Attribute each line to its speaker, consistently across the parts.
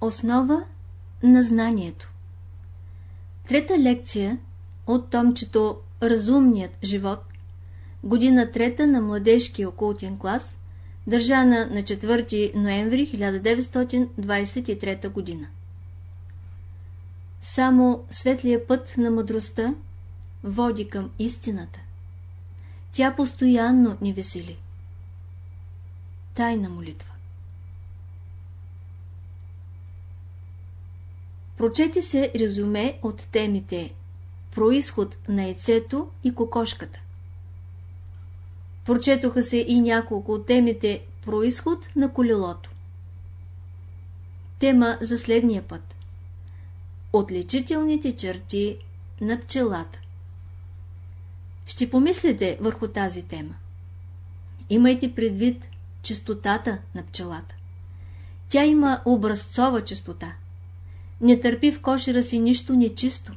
Speaker 1: Основа на знанието Трета лекция от томчето Разумният живот, година трета на младежки окултен клас, държана на 4 ноември 1923 година. Само светлия път на мъдростта води към истината. Тя постоянно ни весели. Тайна молитва Прочети се резюме от темите Происход на яйцето и кокошката. Прочетоха се и няколко от темите Происход на колелото. Тема за следния път. Отличителните черти на пчелата. Ще помислите върху тази тема. Имайте предвид чистотата на пчелата. Тя има образцова чистота. Не търпи в кошера си нищо нечисто,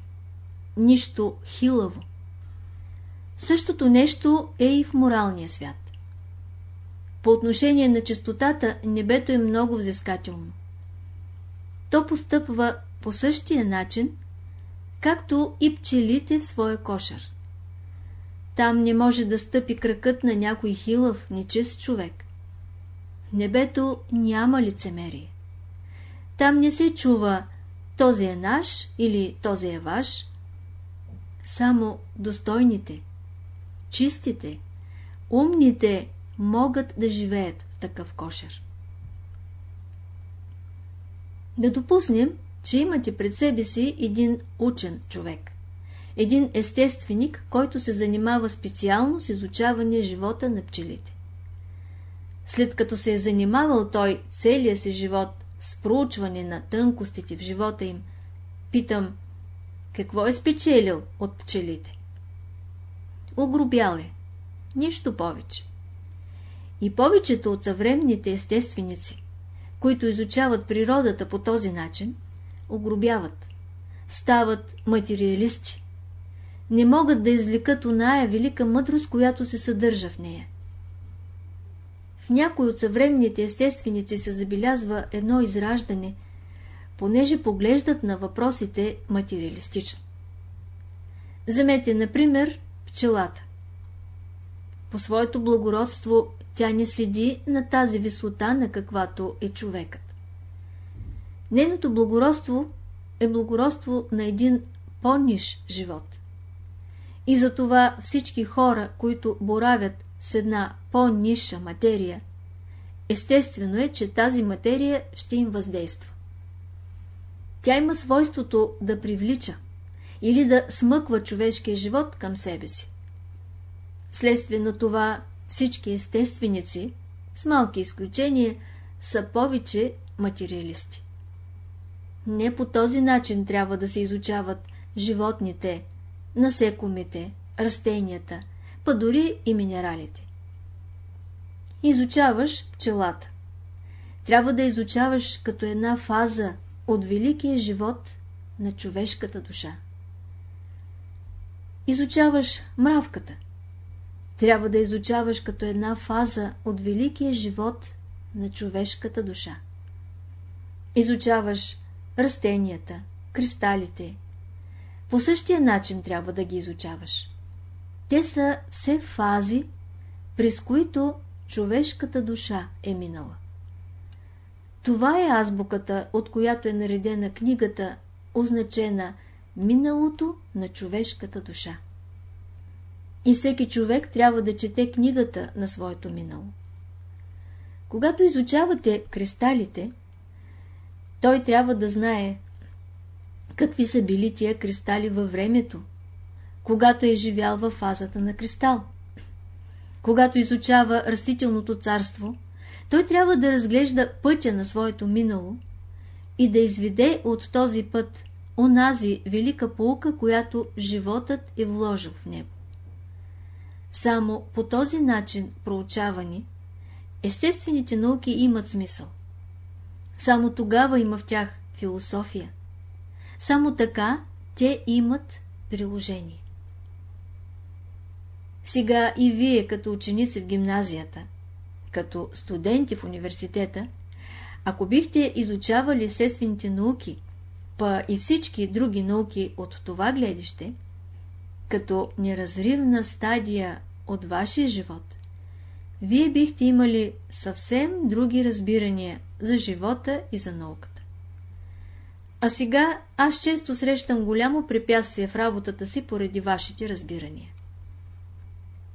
Speaker 1: нищо хилаво. Същото нещо е и в моралния свят. По отношение на чистотата, небето е много взискателно. То постъпва по същия начин, както и пчелите в своя кошер. Там не може да стъпи кракът на някой хилав, нечист човек. Небето няма лицемерие. Там не се чува този е наш или този е ваш. Само достойните, чистите, умните могат да живеят в такъв кошер. Да допуснем, че имате пред себе си един учен човек. Един естественик, който се занимава специално с изучаване живота на пчелите. След като се е занимавал той целия си живот с проучване на тънкостите в живота им, питам, какво е спечелил от пчелите? Огробял е. Нищо повече. И повечето от съвременните естественици, които изучават природата по този начин, огробяват, стават материалисти. Не могат да извлекат оная велика мъдрост, която се съдържа в нея. В някои от съвременните естественици се забелязва едно израждане, понеже поглеждат на въпросите материалистично. Вземете, например, пчелата. По своето благородство тя не седи на тази висота, на каквато е човекът. Нейното благородство е благородство на един по-ниш живот. И затова всички хора, които боравят с една по-ниша материя, естествено е, че тази материя ще им въздейства. Тя има свойството да привлича или да смъква човешкия живот към себе си. Вследствие на това всички естественици, с малки изключения, са повече материалисти. Не по този начин трябва да се изучават животните, насекомите, растенията, па дори и минералите. Изучаваш пчелата. Трябва да изучаваш като една фаза от великия живот на човешката душа. Изучаваш мравката. Трябва да изучаваш като една фаза от великия живот на човешката душа. Изучаваш растенията, кристалите. По същия начин трябва да ги изучаваш. Те са все фази, през които човешката душа е минала. Това е азбуката, от която е наредена книгата, означена Миналото на човешката душа. И всеки човек трябва да чете книгата на своето минало. Когато изучавате кристалите, той трябва да знае какви са били тия кристали във времето, когато е живял във фазата на кристал. Когато изучава растителното царство, той трябва да разглежда пътя на своето минало и да изведе от този път онази велика полука, която животът е вложил в него. Само по този начин проучавани, естествените науки имат смисъл. Само тогава има в тях философия. Само така те имат приложение. Сега и вие, като ученици в гимназията, като студенти в университета, Ако бихте изучавали естествените науки, па и всички други науки от това гледище, като неразривна стадия от вашия живот, вие бихте имали съвсем други разбирания за живота и за науката. А сега аз често срещам голямо препятствие в работата си поради вашите разбирания.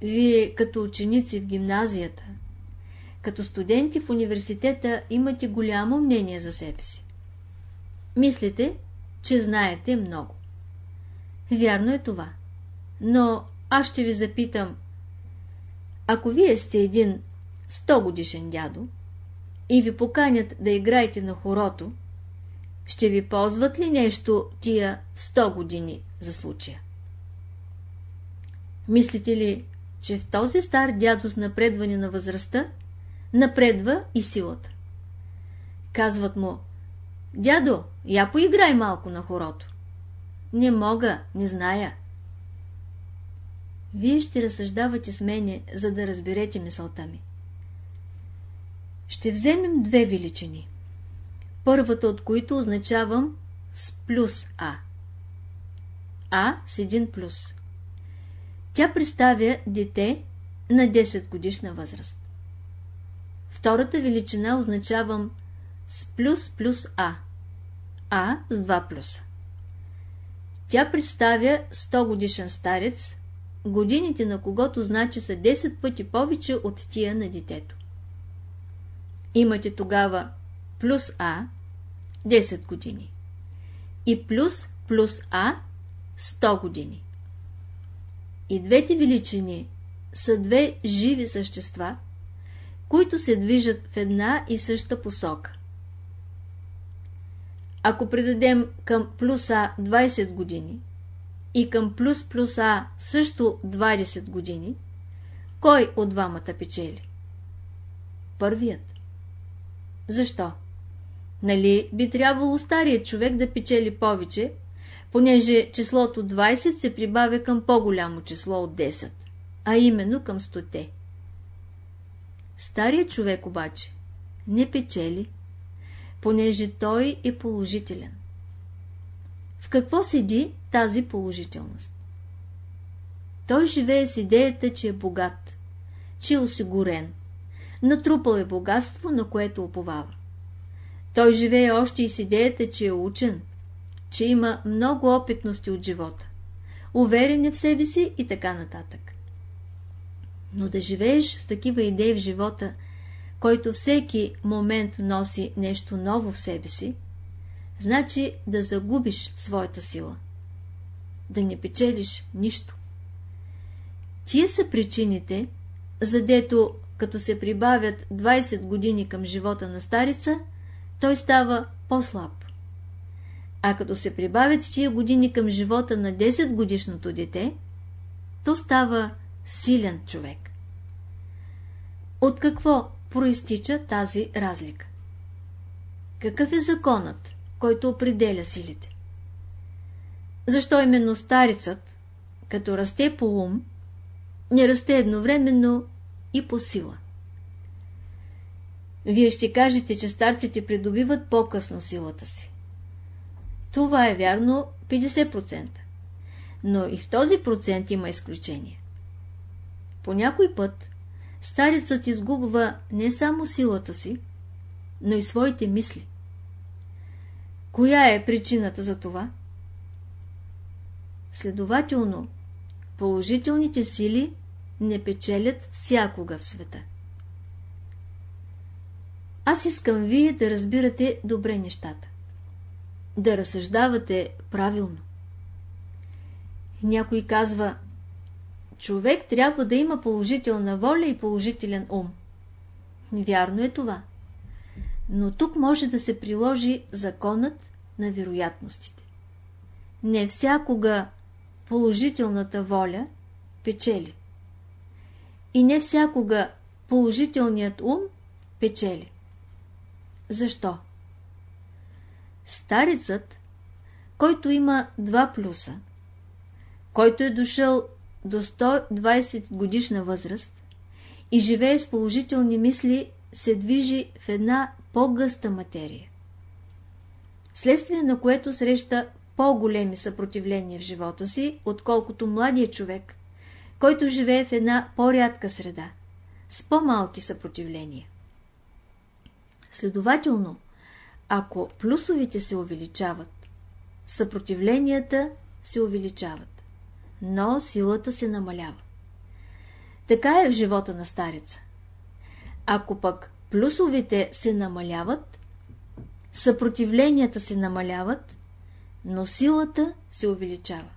Speaker 1: Вие като ученици в гимназията, като студенти в университета имате голямо мнение за себе си. Мислите, че знаете много. Вярно е това. Но аз ще ви запитам, ако вие сте един 100 годишен дядо и ви поканят да играете на хорото, ще ви ползват ли нещо тия 100 години за случая? Мислите ли, че в този стар дядо с напредване на възрастта напредва и силата? Казват му, дядо, я поиграй малко на хорото. Не мога, не зная. Вие ще разсъждавате с мене, за да разберете мисълта ми. Ще вземем две величини. Първата от които означавам с плюс А. А с един плюс. Тя представя дете на 10 годишна възраст. Втората величина означавам с плюс плюс А. А с 2 плюса. Тя представя 100 годишен старец, годините на когото значи са 10 пъти повече от тия на детето. Имате тогава плюс А 10 години и плюс плюс А 100 години. И двете величини са две живи същества, които се движат в една и съща посока. Ако придадем към плюс А 20 години и към плюс плюс А също 20 години, кой от двамата печели? Първият. Защо? Нали би трябвало старият човек да печели повече, понеже числото 20 се прибавя към по-голямо число от 10, а именно към 100. Старият човек обаче не печели, понеже той е положителен. В какво седи тази положителност? Той живее с идеята, че е богат, че е осигурен, натрупал е богатство, на което оповава. Той живее още и с идеята, че е учен, че има много опитности от живота, уверен в себе си и така нататък. Но да живееш с такива идеи в живота, който всеки момент носи нещо ново в себе си, значи да загубиш своята сила, да не печелиш нищо. Тия са причините, задето като се прибавят 20 години към живота на старица, той става по-слаб. А като се прибавят тия години към живота на 10 годишното дете, то става силен човек. От какво проистича тази разлика? Какъв е законът, който определя силите? Защо именно старецът, като расте по ум, не расте едновременно и по сила? Вие ще кажете, че старците придобиват по-късно силата си. Това е вярно 50%. Но и в този процент има изключение. По някой път старецът изгубва не само силата си, но и своите мисли. Коя е причината за това? Следователно, положителните сили не печелят всякога в света. Аз искам вие да разбирате добре нещата. Да разсъждавате правилно. Някой казва, човек трябва да има положителна воля и положителен ум. Вярно е това. Но тук може да се приложи законът на вероятностите. Не всякога положителната воля печели. И не всякога положителният ум печели. Защо? Старецът, който има два плюса, който е дошъл до 120 годишна възраст и живее с положителни мисли, се движи в една по-гъста материя. Следствие на което среща по-големи съпротивления в живота си, отколкото младия човек, който живее в една по-рядка среда, с по-малки съпротивления. Следователно, ако плюсовите се увеличават, съпротивленията се увеличават, но силата се намалява. Така е в живота на стареца. Ако пък плюсовите се намаляват, съпротивленията се намаляват, но силата се увеличава.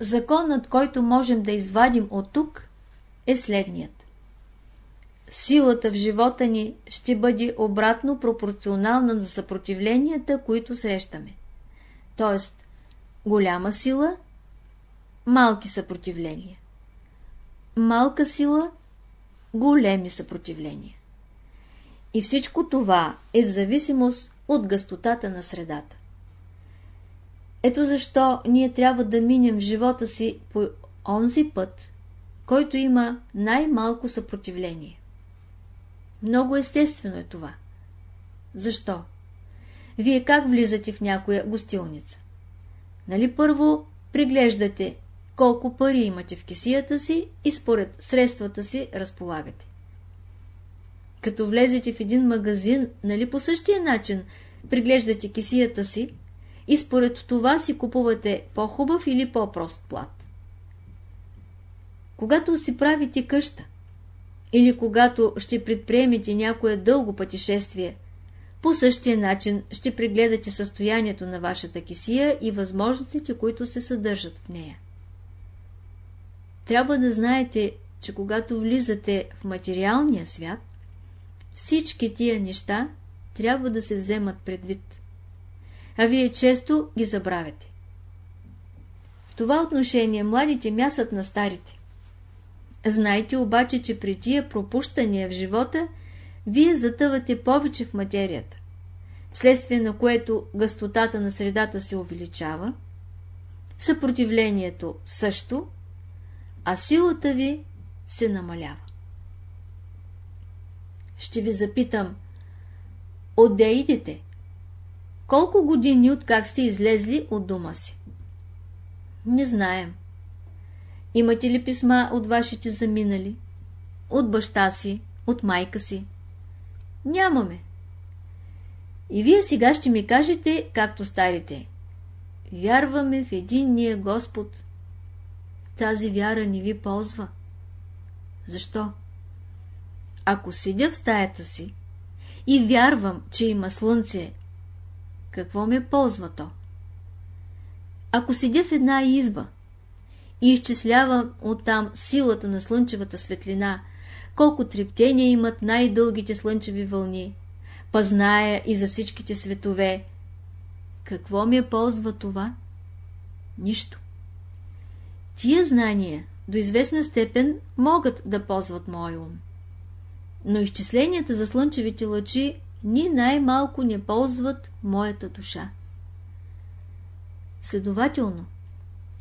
Speaker 1: Законът, който можем да извадим от тук, е следният. Силата в живота ни ще бъде обратно пропорционална на съпротивленията, които срещаме. Тоест, голяма сила, малки съпротивления. Малка сила, големи съпротивления. И всичко това е в зависимост от гъстотата на средата. Ето защо ние трябва да минем в живота си по онзи път, който има най-малко съпротивление. Много естествено е това. Защо? Вие как влизате в някоя гостилница? Нали първо приглеждате колко пари имате в кисията си и според средствата си разполагате. Като влезете в един магазин, нали по същия начин приглеждате кисията си и според това си купувате по-хубав или по-прост плат. Когато си правите къща или когато ще предприемете някое дълго пътешествие, по същия начин ще прегледате състоянието на вашата кисия и възможностите, които се съдържат в нея. Трябва да знаете, че когато влизате в материалния свят, всички тия неща трябва да се вземат предвид. А вие често ги забравяте. В това отношение младите мясат на старите. Знайте обаче, че при тия пропущания в живота, вие затъвате повече в материята, вследствие на което гъстотата на средата се увеличава, съпротивлението също, а силата ви се намалява. Ще ви запитам, отде идете? Колко години от как сте излезли от дома си? Не знаем. Имате ли писма от вашите заминали? От баща си? От майка си? Нямаме. И вие сега ще ми кажете, както старите. Вярваме в единния Господ. Тази вяра не ви ползва. Защо? Ако седя в стаята си и вярвам, че има слънце, какво ме ползва то? Ако седя в една изба и изчислявам оттам силата на слънчевата светлина, колко трептения имат най-дългите слънчеви вълни, па зная и за всичките светове, какво ми е ползва това? Нищо. Тия знания до известна степен могат да ползват мой ум. Но изчисленията за слънчевите лъчи ни най-малко не ползват моята душа. Следователно,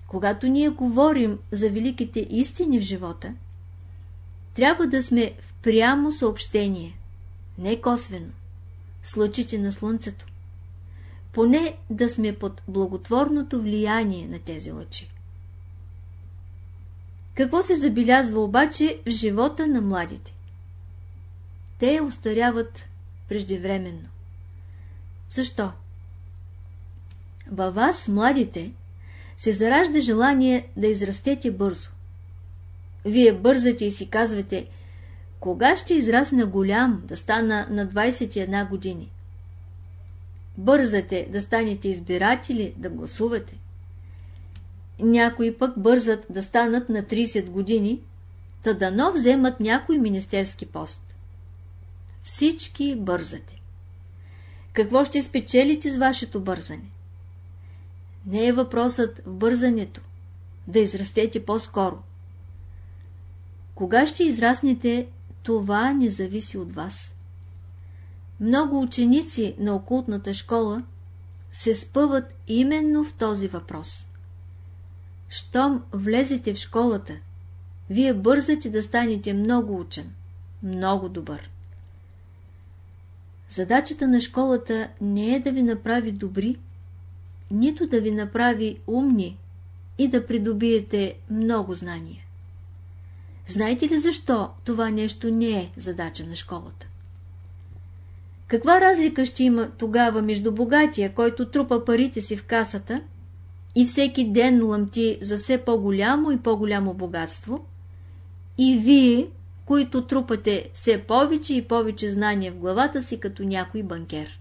Speaker 1: когато ние говорим за великите истини в живота, трябва да сме в прямо съобщение, не косвено, с лъчите на слънцето. Поне да сме под благотворното влияние на тези лъчи. Какво се забелязва обаче в живота на младите? Те устаряват преждевременно. Защо? Във вас, младите, се заражда желание да израстете бързо. Вие бързате и си казвате, кога ще израсна голям, да стана на 21 години? Бързате да станете избиратели, да гласувате. Някои пък бързат да станат на 30 години, та дано вземат някой министерски пост. Всички бързате. Какво ще спечелите с вашето бързане? Не е въпросът в бързането, да израстете по-скоро. Кога ще израснете, това не зависи от вас. Много ученици на окултната школа се спъват именно в този въпрос. Щом влезете в школата, вие бързате да станете много учен, много добър. Задачата на школата не е да ви направи добри, нито да ви направи умни и да придобиете много знания. Знаете ли защо това нещо не е задача на школата? Каква разлика ще има тогава между богатия, който трупа парите си в касата и всеки ден лъмти за все по-голямо и по-голямо богатство, и вие, които трупате все повече и повече знания в главата си като някой банкер?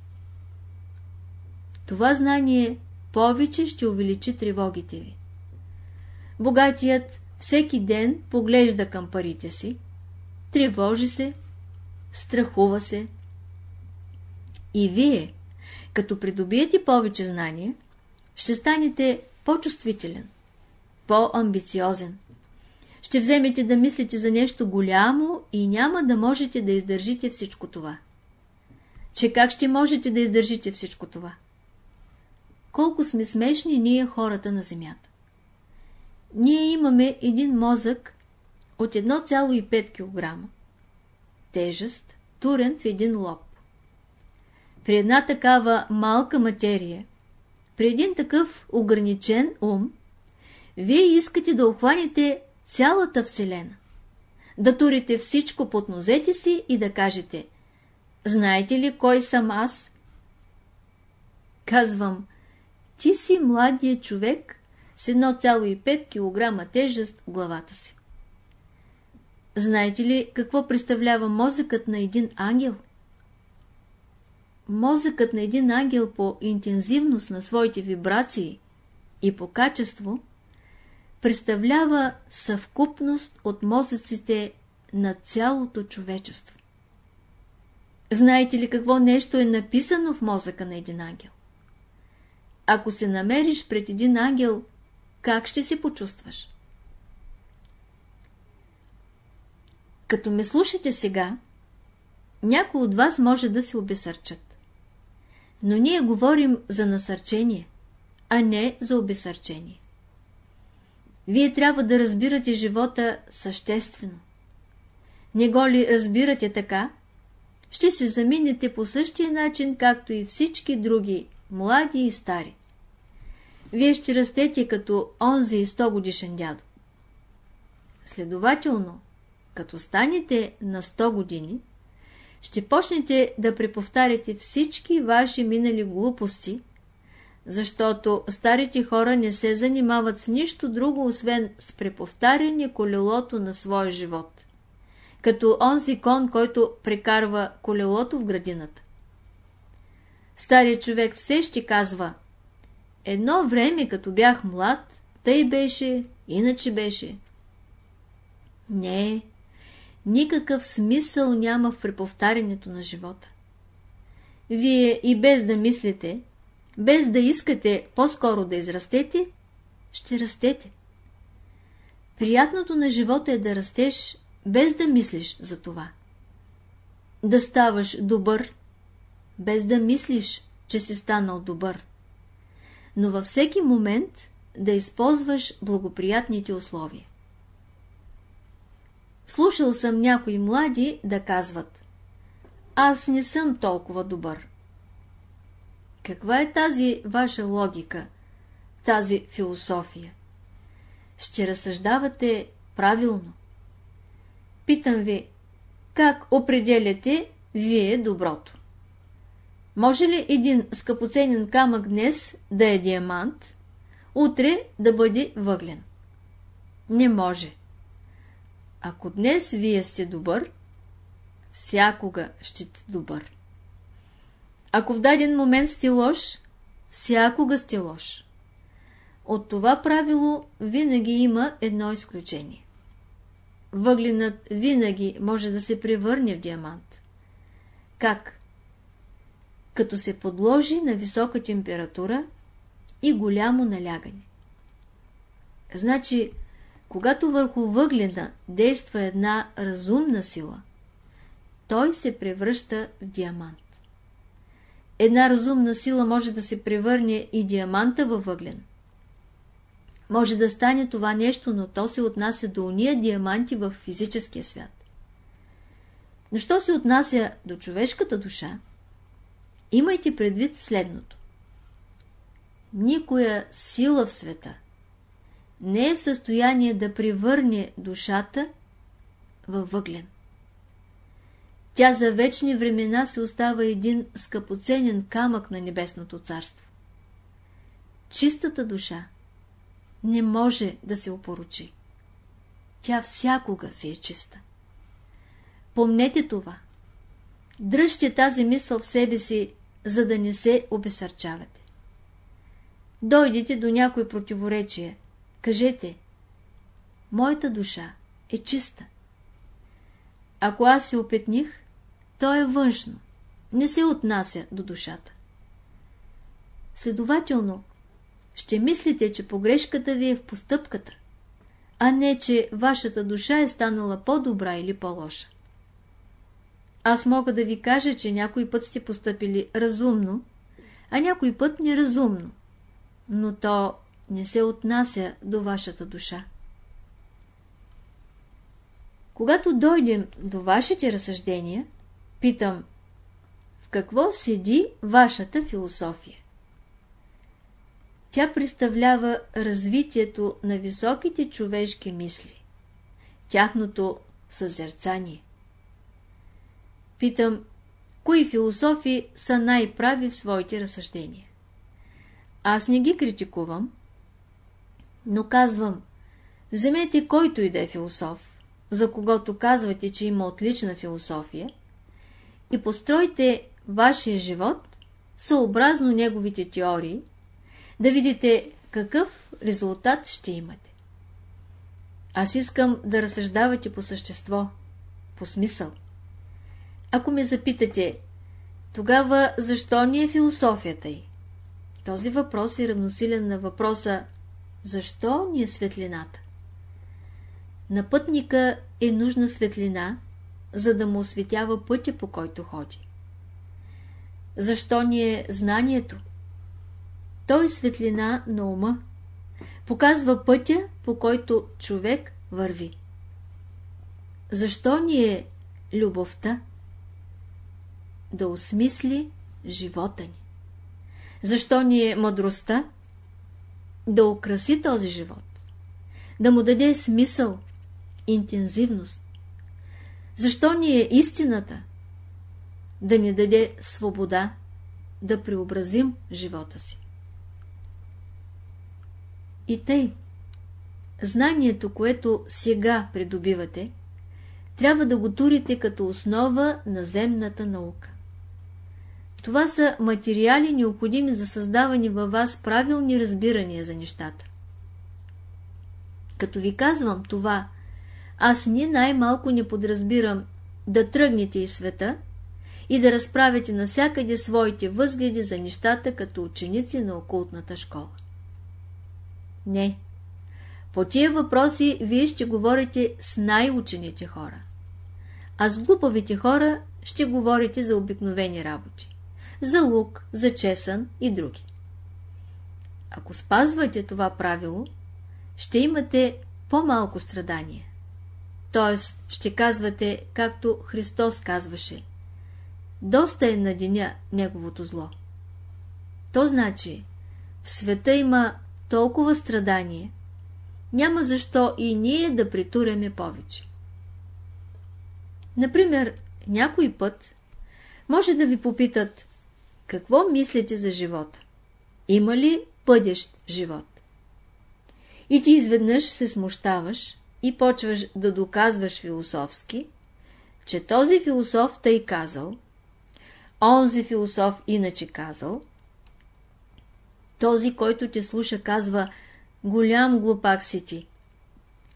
Speaker 1: Това знание повече ще увеличи тревогите ви. Богатият всеки ден поглежда към парите си, тревожи се, страхува се. И вие, като придобиете повече знания, ще станете по-чувствителен, по-амбициозен. Ще вземете да мислите за нещо голямо и няма да можете да издържите всичко това. Че как ще можете да издържите всичко това? Колко сме смешни ние хората на земята. Ние имаме един мозък от 1,5 кг. Тежест, турен в един лоб. При една такава малка материя, при един такъв ограничен ум, вие искате да охванете цялата Вселена. Да турите всичко под нозете си и да кажете Знаете ли кой съм аз? Казвам, ти си младия човек, с 1,5 кг тежест в главата си. Знаете ли какво представлява мозъкът на един ангел? Мозъкът на един ангел по интензивност на своите вибрации и по качество представлява съвкупност от мозъците на цялото човечество. Знаете ли какво нещо е написано в мозъка на един ангел? Ако се намериш пред един ангел – как ще се почувстваш? Като ме слушате сега, някои от вас може да се обесърчат. Но ние говорим за насърчение, а не за обесърчение. Вие трябва да разбирате живота съществено. Не го ли разбирате така, ще се заминете по същия начин, както и всички други, млади и стари вие ще растете като онзи 100 годишен дядо. Следователно, като станете на 100 години, ще почнете да преповтаряте всички ваши минали глупости, защото старите хора не се занимават с нищо друго, освен с преповтаряне колелото на своя живот, като онзи кон, който прекарва колелото в градината. Старият човек все ще казва – Едно време, като бях млад, тъй беше, иначе беше. Не, никакъв смисъл няма в преповтарянето на живота. Вие и без да мислите, без да искате по-скоро да израстете, ще растете. Приятното на живота е да растеш, без да мислиш за това. Да ставаш добър, без да мислиш, че си станал добър но във всеки момент да използваш благоприятните условия. Слушал съм някои млади да казват Аз не съм толкова добър. Каква е тази ваша логика, тази философия? Ще разсъждавате правилно. Питам ви, как определяте вие доброто? Може ли един скъпоценен камък днес да е диамант, утре да бъде въглен? Не може. Ако днес вие сте добър, всякога ще сте добър. Ако в даден момент сте лош, всякога сте лош. От това правило винаги има едно изключение. Въгленът винаги може да се превърне в диамант. Как? Като се подложи на висока температура и голямо налягане. Значи, когато върху въглена действа една разумна сила, той се превръща в диамант. Една разумна сила може да се превърне и диаманта във въглен. Може да стане това нещо, но то се отнася до уния диаманти в физическия свят. Но що се отнася до човешката душа, имайте предвид следното. Никоя сила в света не е в състояние да превърне душата във въглен. Тя за вечни времена се остава един скъпоценен камък на небесното царство. Чистата душа не може да се опоручи. Тя всякога си е чиста. Помнете това. Дръжте тази мисъл в себе си, за да не се обесърчавате. Дойдете до някой противоречие. Кажете, моята душа е чиста. Ако аз се опетних, то е външно, не се отнася до душата. Следователно, ще мислите, че погрешката ви е в постъпката, а не, че вашата душа е станала по-добра или по-лоша. Аз мога да ви кажа, че някой път сте поступили разумно, а някой път неразумно, но то не се отнася до вашата душа. Когато дойдем до вашите разсъждения, питам, в какво седи вашата философия? Тя представлява развитието на високите човешки мисли, тяхното съзерцание. Питам, кои философи са най-прави в своите разсъждения? Аз не ги критикувам, но казвам, вземете който и да е философ, за когото казвате, че има отлична философия, и постройте вашия живот съобразно неговите теории, да видите какъв резултат ще имате. Аз искам да разсъждавате по същество, по смисъл. Ако ме запитате, тогава защо ни е философията й? Този въпрос е равносилен на въпроса защо ни е светлината? На пътника е нужна светлина, за да му осветява пътя, по който ходи. Защо ни е знанието? Той е светлина на ума. Показва пътя, по който човек върви. Защо ни е любовта? Да осмисли живота ни. Защо ни е мъдростта? Да украси този живот. Да му даде смисъл, интензивност. Защо ни е истината? Да ни даде свобода, да преобразим живота си. И тъй, знанието, което сега придобивате, трябва да го турите като основа на земната наука. Това са материали необходими за създаване във вас правилни разбирания за нещата. Като ви казвам това, аз ни най-малко не подразбирам да тръгнете из света и да разправите навсякъде своите възгледи за нещата като ученици на окултната школа. Не. По тия въпроси вие ще говорите с най-учените хора. А с глупавите хора ще говорите за обикновени работи. За лук, за чесън и други. Ако спазвате това правило, ще имате по-малко страдания. Тоест, ще казвате, както Христос казваше, доста е на деня неговото зло. То значи, в света има толкова страдание, няма защо и ние да притуряме повече. Например, някой път може да ви попитат какво мислите за живота? Има ли бъдещ живот? И ти изведнъж се смущаваш и почваш да доказваш философски, че този философ тъй казал, онзи философ иначе казал, този, който те слуша, казва «Голям глупак си ти».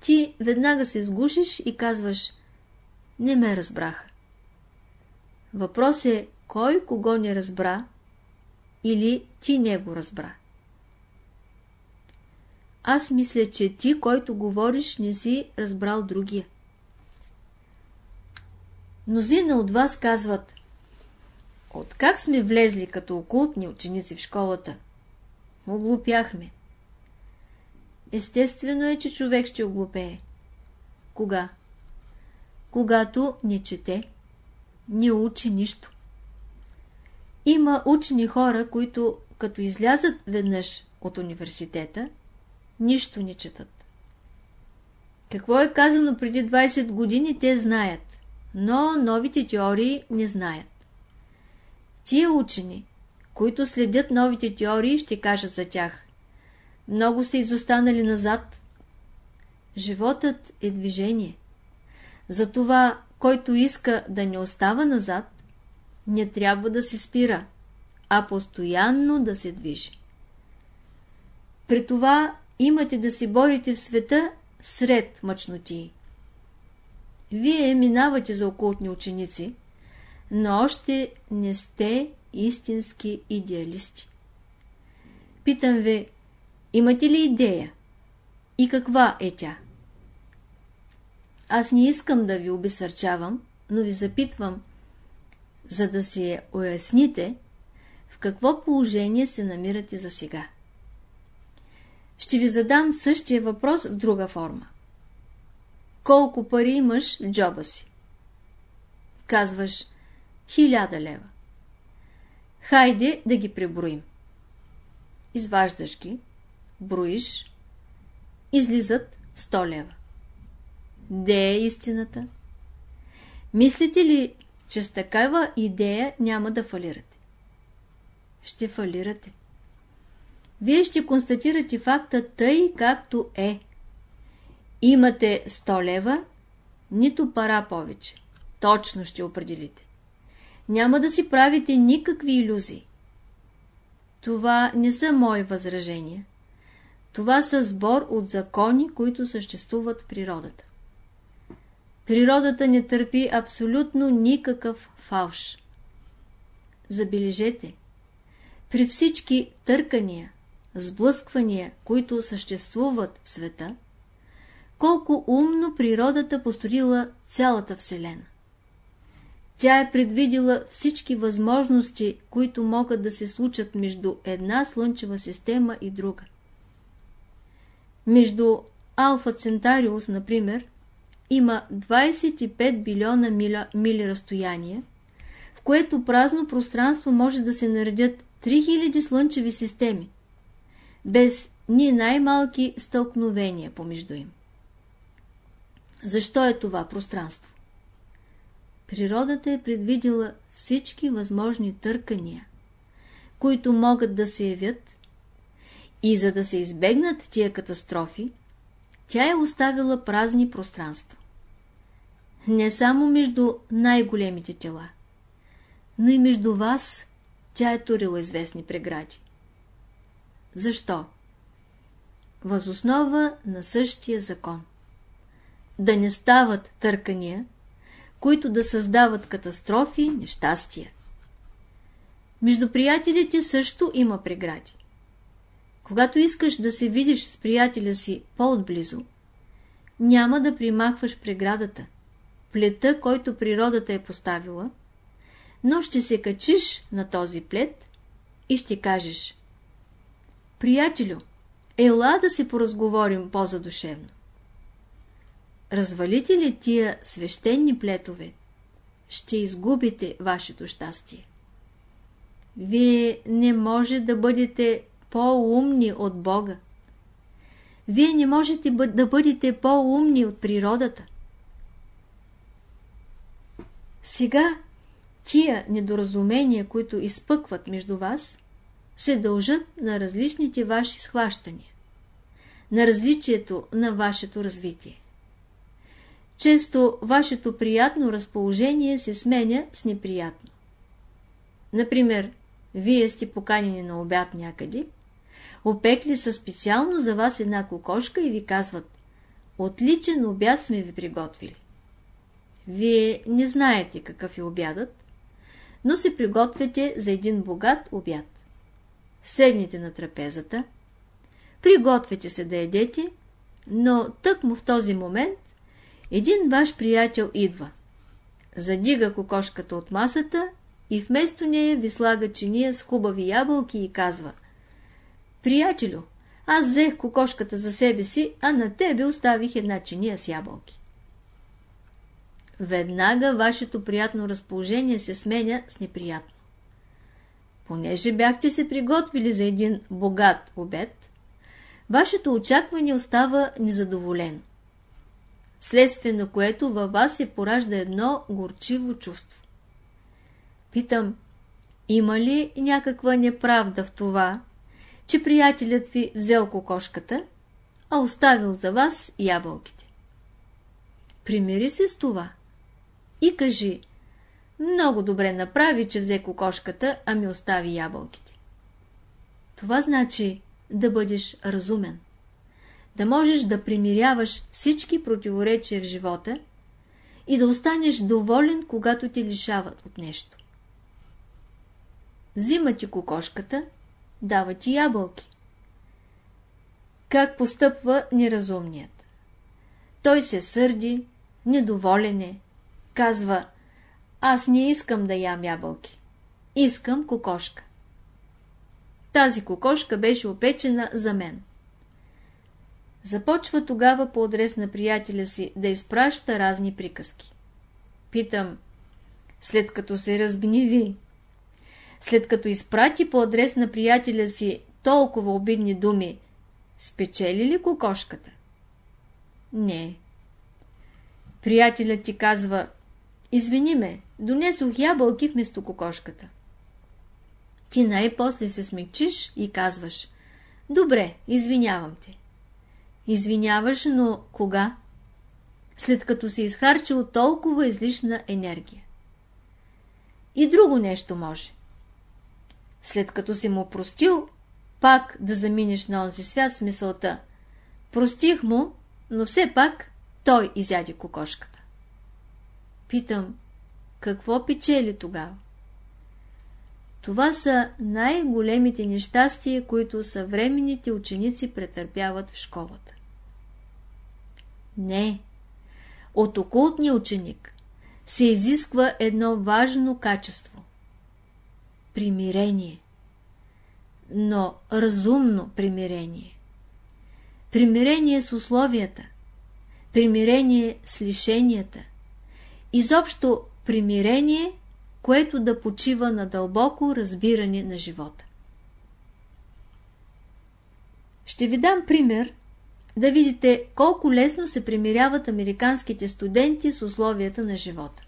Speaker 1: Ти веднага се сгушиш и казваш «Не ме разбраха». Въпрос е кой кого не разбра или ти не го разбра. Аз мисля, че ти, който говориш, не си разбрал другия. Мнозина от вас казват От как сме влезли като окултни ученици в школата? Оглупяхме. Естествено е, че човек ще оглупее. Кога? Когато не чете, не учи нищо. Има учени хора, които като излязат веднъж от университета, нищо не четат. Какво е казано преди 20 години, те знаят, но новите теории не знаят. Тия учени, които следят новите теории, ще кажат за тях. Много са изостанали назад. Животът е движение. Затова, който иска да не остава назад, не трябва да се спира, а постоянно да се движи. При това имате да се борите в света сред мъчноти. Вие минавате за окултни ученици, но още не сте истински идеалисти. Питам ви, имате ли идея? И каква е тя? Аз не искам да ви обесърчавам, но ви запитвам, за да се уясните, в какво положение се намирате за сега. Ще ви задам същия въпрос в друга форма. Колко пари имаш в джоба си? Казваш, хиляда лева. Хайде да ги преброим. Изваждаш ги, броиш, излизат 100 лева. Де е истината? Мислите ли, че с такава идея няма да фалирате? Ще фалирате. Вие ще констатирате факта тъй, както е. Имате 100 лева, нито пара повече. Точно ще определите. Няма да си правите никакви иллюзии. Това не са мои възражения. Това са сбор от закони, които съществуват в природата. Природата не търпи абсолютно никакъв фалш. Забележете, при всички търкания, сблъсквания, които съществуват в света, колко умно природата построила цялата Вселена. Тя е предвидила всички възможности, които могат да се случат между една слънчева система и друга. Между Алфа Центариус, например, има 25 билиона мили, мили разстояние, в което празно пространство може да се наредят 3000 слънчеви системи, без ни най-малки стълкновения помежду им. Защо е това пространство? Природата е предвидила всички възможни търкания, които могат да се явят и за да се избегнат тия катастрофи, тя е оставила празни пространства. Не само между най-големите тела, но и между вас тя е турила известни прегради. Защо? Възоснова на същия закон. Да не стават търкания, които да създават катастрофи, нещастия. Между приятелите също има прегради. Когато искаш да се видиш с приятеля си по-отблизо, няма да примахваш преградата, плета, който природата е поставила, но ще се качиш на този плет и ще кажеш Приятелю, ела да се поразговорим по-задушевно. Развалите ли тия свещени плетове, ще изгубите вашето щастие. Вие не може да бъдете по-умни от Бога. Вие не можете да бъдете по-умни от природата. Сега тия недоразумения, които изпъкват между вас, се дължат на различните ваши схващания, на различието на вашето развитие. Често вашето приятно разположение се сменя с неприятно. Например, вие сте поканени на обяд някъде, опекли са специално за вас една кокошка и ви казват Отличен обяд сме ви приготвили. Вие не знаете какъв е обядът, но се приготвяте за един богат обяд. Седните на трапезата, приготвяте се да едете, но тъкмо в този момент един ваш приятел идва. Задига кокошката от масата и вместо нея ви слага чиния с хубави ябълки и казва Приятелю, аз взех кокошката за себе си, а на тебе оставих една чиния с ябълки. Веднага вашето приятно разположение се сменя с неприятно. понеже бяхте се приготвили за един богат обед, вашето очакване остава незадоволено, следствие на което във вас се поражда едно горчиво чувство. Питам, има ли някаква неправда в това, че приятелят ви взел кокошката, а оставил за вас ябълките? Примири се с това и кажи, много добре направи, че взе кокошката, а ми остави ябълките. Това значи да бъдеш разумен, да можеш да примиряваш всички противоречия в живота и да останеш доволен, когато те лишават от нещо. Взима ти кокошката, дава ти ябълки. Как постъпва неразумният? Той се сърди, недоволен е, казва аз не искам да ям ябълки. Искам кокошка. Тази кокошка беше опечена за мен. Започва тогава по адрес на приятеля си да изпраща разни приказки. Питам, след като се разгниви, след като изпрати по адрес на приятеля си толкова обидни думи, спечели ли кокошката? Не. Приятелят ти казва, извини ме, донесох ябълки вместо кокошката. Ти най-после се смекчиш и казваш, добре, извинявам те. Извиняваш, но кога? След като си изхарчил толкова излишна енергия. И друго нещо може. След като си му простил, пак да заминеш на онзи свят с мисълта. Простих му, но все пак той изяде кокошката. Питам, какво печели тогава? Това са най-големите нещастия, които съвременните ученици претърпяват в школата. Не, от окултния ученик се изисква едно важно качество – примирение. Но разумно примирение. Примирение с условията, примирение с лишенията, изобщо примирение, което да почива на дълбоко разбиране на живота. Ще ви дам пример, да видите колко лесно се примиряват американските студенти с условията на живота.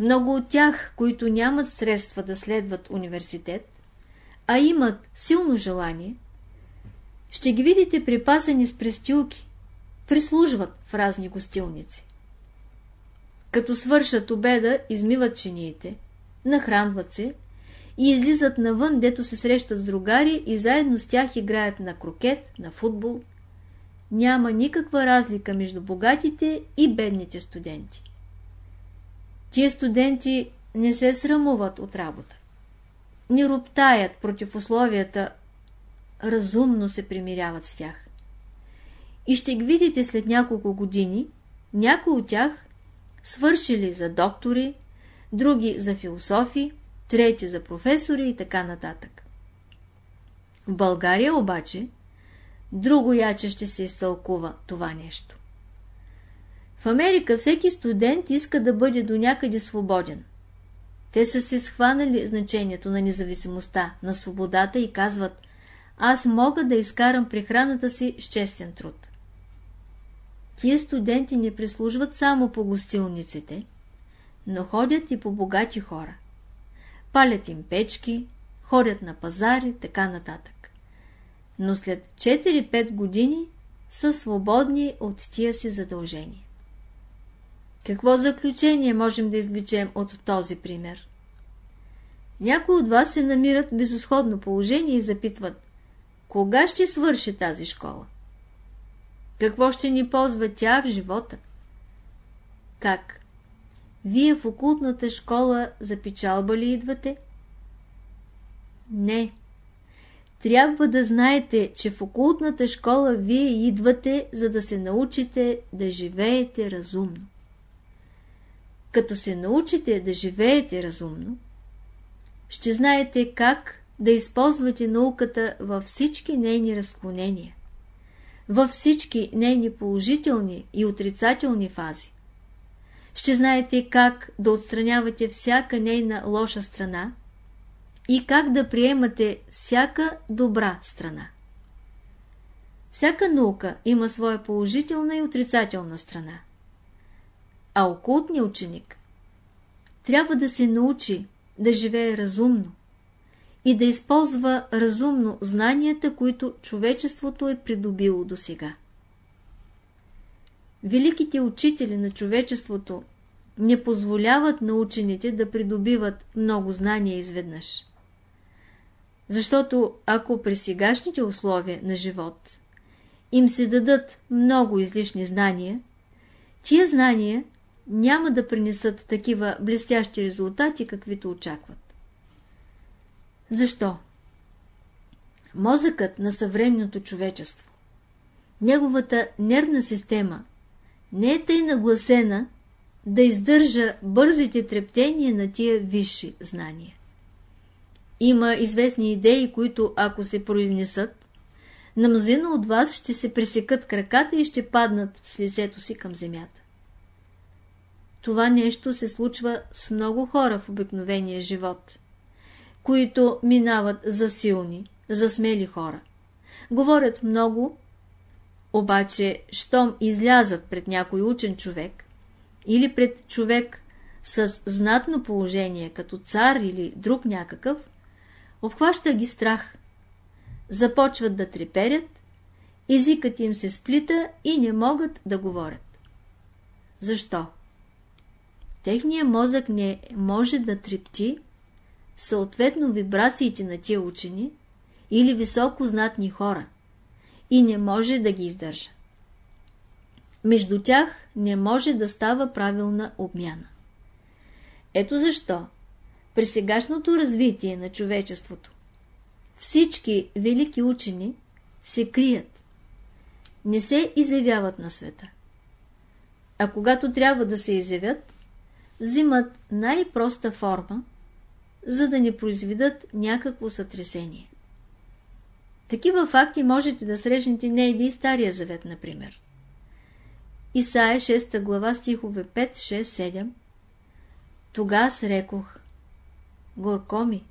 Speaker 1: Много от тях, които нямат средства да следват университет, а имат силно желание, ще ги видите припасани с престилки, прислужват в разни гостилници. Като свършат обеда, измиват чиниите, нахранват се и излизат навън, дето се срещат с другари и заедно с тях играят на крокет, на футбол. Няма никаква разлика между богатите и бедните студенти. Тие студенти не се срамуват от работа. Не роптаят против условията, разумно се примиряват с тях. И ще ги видите след няколко години, някои от тях свършили за доктори, други за философи, трети за професори и така нататък. В България обаче друго яче ще се изтълкува това нещо. В Америка всеки студент иска да бъде до някъде свободен. Те са се схванали значението на независимостта, на свободата и казват аз мога да изкарам прехраната си с честен труд. Тия студенти не прислужват само по гостилниците, но ходят и по богати хора. Палят им печки, ходят на пазари, така нататък. Но след 4-5 години са свободни от тия си задължения. Какво заключение можем да извлечем от този пример? Някои от вас се намират в безусходно положение и запитват, кога ще свърши тази школа? Какво ще ни ползва тя в живота? Как? Вие в окултната школа за печалба ли идвате? Не. Трябва да знаете, че в окултната школа вие идвате, за да се научите да живеете разумно. Като се научите да живеете разумно, ще знаете как да използвате науката във всички нейни разклонения във всички нейни положителни и отрицателни фази. Ще знаете как да отстранявате всяка нейна лоша страна, и как да приемате всяка добра страна. Всяка наука има своя положителна и отрицателна страна. А окултният ученик трябва да се научи да живее разумно и да използва разумно знанията, които човечеството е придобило до сега. Великите учители на човечеството не позволяват на учените да придобиват много знания изведнъж. Защото ако при сегашните условия на живот им се дадат много излишни знания, тия знания няма да принесат такива блестящи резултати, каквито очакват. Защо? Мозъкът на съвременното човечество, неговата нервна система не е тъй нагласена да издържа бързите трептения на тия висши знания. Има известни идеи, които, ако се произнесат, на мнозина от вас ще се пресекат краката и ще паднат с лицето си към земята. Това нещо се случва с много хора в обикновения живот, които минават за силни, за смели хора. Говорят много, обаче, щом излязат пред някой учен човек или пред човек с знатно положение, като цар или друг някакъв, обхваща ги страх. Започват да треперят, езикът им се сплита и не могат да говорят. Защо? Техния мозък не може да трепти, съответно вибрациите на тия учени или високо знатни хора и не може да ги издържа. Между тях не може да става правилна обмяна. Ето защо при сегашното развитие на човечеството всички велики учени се крият, не се изявяват на света. А когато трябва да се изявят, взимат най-проста форма, за да не произведат някакво сътресение. Такива факти можете да срещнете не и Стария завет, например. Исаия 6 глава стихове 5, 6, 7 Тогас рекох Горко ми,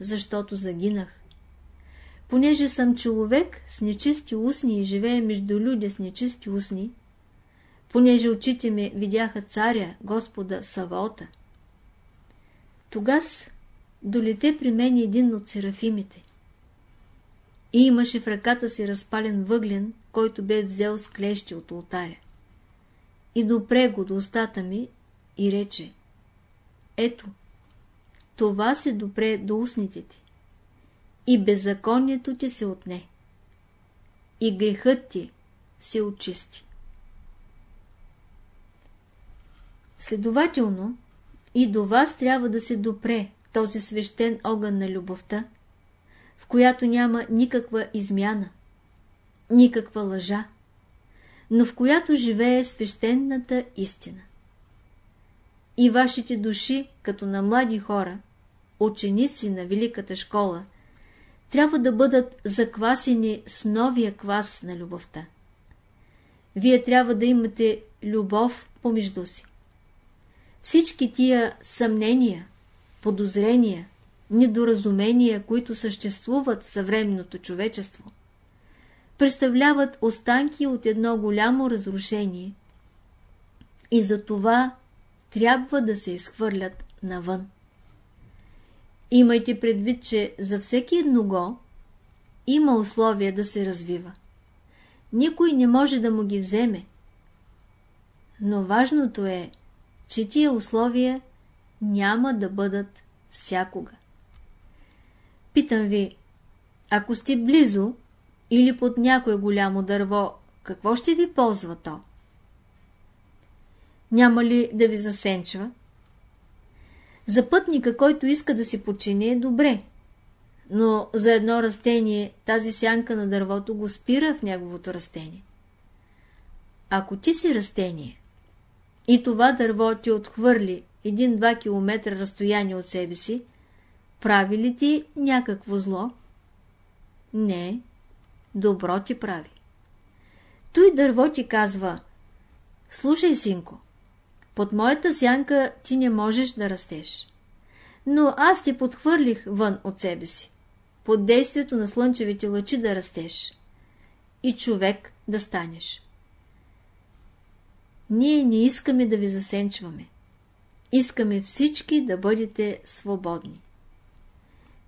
Speaker 1: защото загинах. Понеже съм човек с нечисти устни и живея между люди с нечисти устни, понеже очите ми видяха царя, Господа Саваота. Тогас долете при мен един от серафимите. И имаше в ръката си разпален въглен, който бе взел с клещи от ултаря. И допре го до устата ми и рече, ето, това се допре до устните ти. И беззаконието ти се отне. И грехът ти се очисти. Следователно, и до вас трябва да се допре този свещен огън на любовта, в която няма никаква измяна, никаква лъжа, но в която живее свещената истина. И вашите души, като на млади хора, ученици на Великата школа, трябва да бъдат заквасени с новия квас на любовта. Вие трябва да имате любов помежду си. Всички тия съмнения, подозрения, недоразумения, които съществуват в съвременното човечество, представляват останки от едно голямо разрушение и за това трябва да се изхвърлят навън. Имайте предвид, че за всеки едного има условия да се развива. Никой не може да му ги вземе. Но важното е, че тия условия няма да бъдат всякога. Питам ви, ако сте близо или под някое голямо дърво, какво ще ви ползва то? Няма ли да ви засенчва? За пътника, който иска да си почини, е добре, но за едно растение тази сянка на дървото го спира в неговото растение. Ако ти си растение и това дърво ти отхвърли един-два километра разстояние от себе си, прави ли ти някакво зло? Не, добро ти прави. Той дърво ти казва, слушай, синко, под моята сянка ти не можеш да растеш. но аз ти подхвърлих вън от себе си. Под действието на слънчевите лъчи да растеш. И човек да станеш. Ние не искаме да ви засенчваме. Искаме всички да бъдете свободни.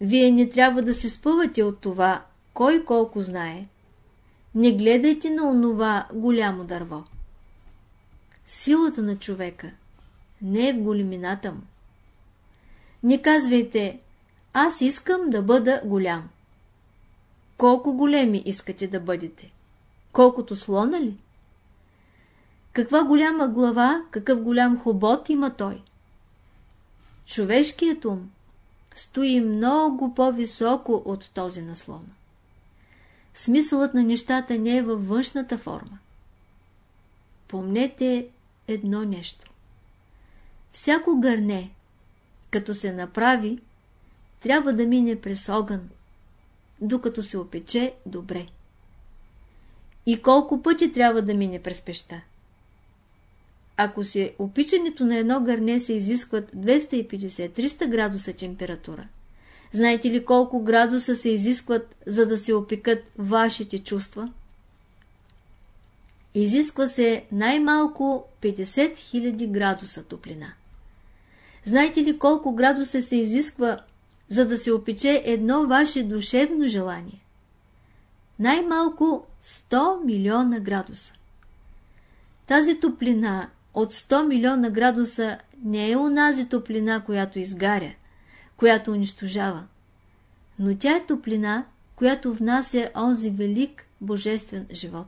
Speaker 1: Вие не трябва да се спъвате от това, кой колко знае. Не гледайте на онова голямо дърво. Силата на човека не е в големината му. Не казвайте, аз искам да бъда голям. Колко големи искате да бъдете? Колкото слона ли? Каква голяма глава, какъв голям хобот има той? Човешкият ум стои много по-високо от този на слона. Смисълът на нещата не е във външната форма. Помнете едно нещо. Всяко гърне, като се направи, трябва да мине през огън, докато се опече добре. И колко пъти трябва да мине през пеща? Ако се опичането на едно гърне се изискват 250-300 градуса температура, знаете ли колко градуса се изискват, за да се опекат вашите чувства? Изисква се най-малко 50 000 градуса топлина. Знаете ли колко градуса се изисква, за да се опече едно ваше душевно желание? Най-малко 100 милиона градуса. Тази топлина от 100 милиона градуса не е унази топлина, която изгаря, която унищожава, но тя е топлина, която внася онзи велик божествен живот.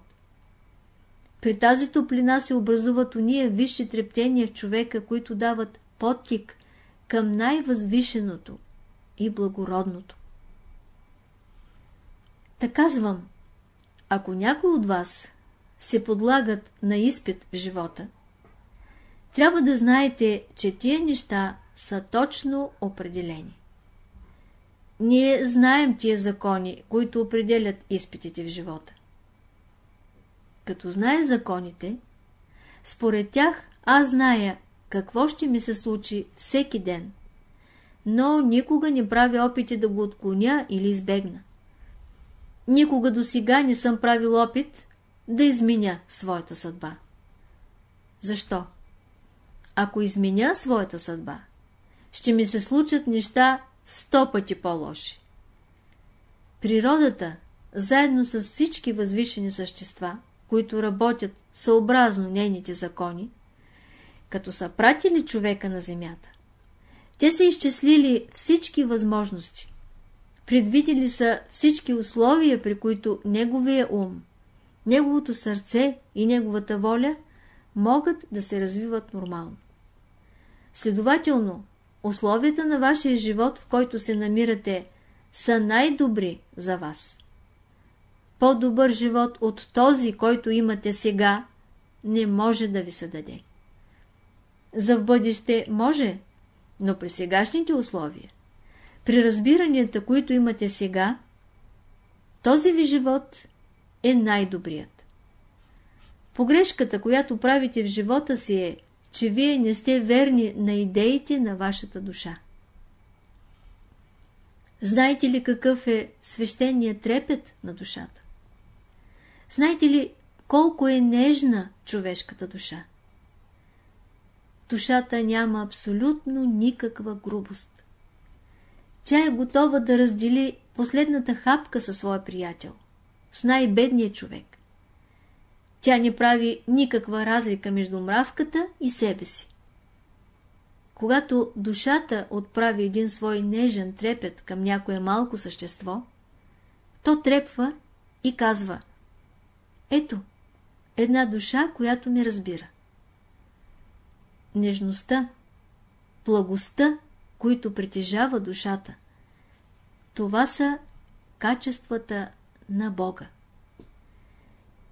Speaker 1: При тази топлина се образуват уния висши трептения в човека, които дават подтик към най-възвишеното и благородното. Та казвам, ако някой от вас се подлагат на изпит в живота, трябва да знаете, че тия неща са точно определени. Ние знаем тия закони, които определят изпитите в живота. Като знае законите, според тях аз зная какво ще ми се случи всеки ден, но никога не правя опити да го отклоня или избегна. Никога до сега не съм правил опит да изменя своята съдба. Защо? Ако изменя своята съдба, ще ми се случат неща сто пъти по-лоши. Природата, заедно с всички възвишени същества, които работят съобразно нейните закони, като са пратили човека на земята, те са изчислили всички възможности. Предвидели са всички условия, при които неговия ум, неговото сърце и неговата воля могат да се развиват нормално. Следователно, условията на вашия живот, в който се намирате, са най-добри за вас. По-добър живот от този, който имате сега, не може да ви се даде. За в бъдеще може, но при сегашните условия, при разбиранията, които имате сега, този ви живот е най-добрият. Погрешката, която правите в живота си е, че вие не сте верни на идеите на вашата душа. Знаете ли какъв е свещеният трепет на душата? Знаете ли колко е нежна човешката душа? Душата няма абсолютно никаква грубост. Тя е готова да раздели последната хапка със своя приятел, с най-бедния човек. Тя не прави никаква разлика между мравката и себе си. Когато душата отправи един свой нежен трепет към някое малко същество, то трепва и казва Ето, една душа, която ме разбира. Нежността, благостта, които притежава душата, това са качествата на Бога.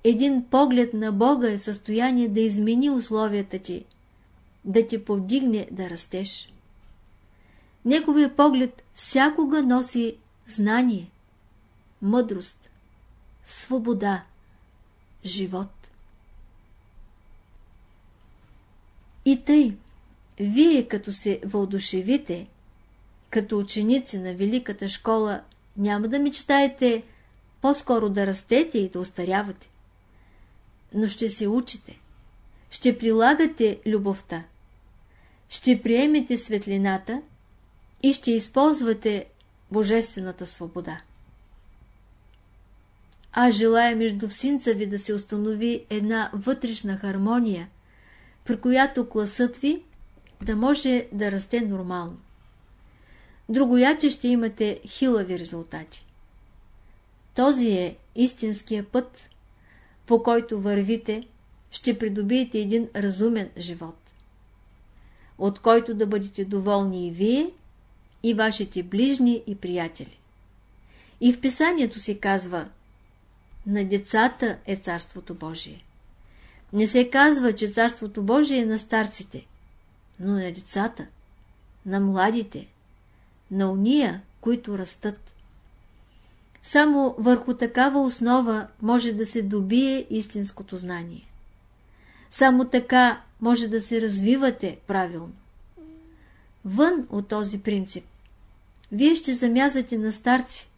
Speaker 1: Един поглед на Бога е в състояние да измени условията ти, да те повдигне да растеш. Неговия поглед всякога носи знание, мъдрост, свобода, живот. И тъй, вие като се въодушевите, като ученици на великата школа няма да мечтаете по-скоро да растете и да устарявате. Но ще се учите, ще прилагате любовта, ще приемете светлината и ще използвате божествената свобода. Аз желая между всинца ви да се установи една вътрешна хармония, при която класът ви да може да расте нормално. Другояче ще имате хилави резултати. Този е истинския път, по който вървите, ще придобиете един разумен живот, от който да бъдете доволни и вие, и вашите ближни и приятели. И в писанието се казва на децата е Царството Божие. Не се казва, че Царството Божие е на старците, но на децата, на младите, на уния, които растат. Само върху такава основа може да се добие истинското знание. Само така може да се развивате правилно. Вън от този принцип, вие ще замязате на старци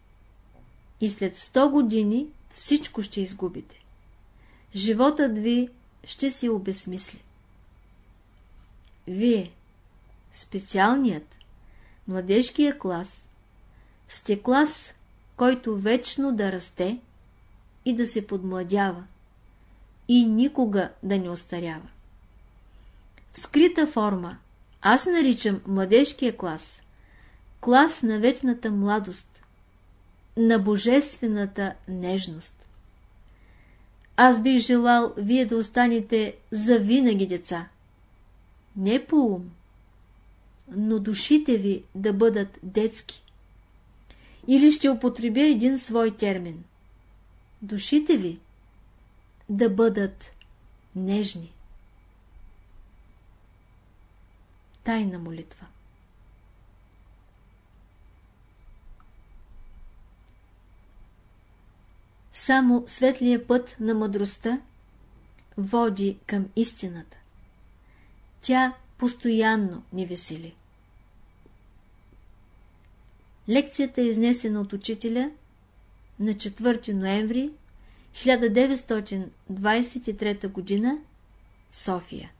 Speaker 1: и след 100 години всичко ще изгубите. Животът ви ще си обесмисли. Вие, специалният, младежкия клас, сте клас, който вечно да расте и да се подмладява и никога да не остарява. В скрита форма аз наричам младежкия клас клас на вечната младост, на божествената нежност. Аз бих желал вие да останете завинаги деца. Не по ум, но душите ви да бъдат детски. Или ще употребя един свой термин. Душите ви да бъдат нежни. Тайна молитва Само светлия път на мъдростта води към истината. Тя постоянно ни весели. Лекцията е изнесена от учителя на 4 ноември 1923 г. София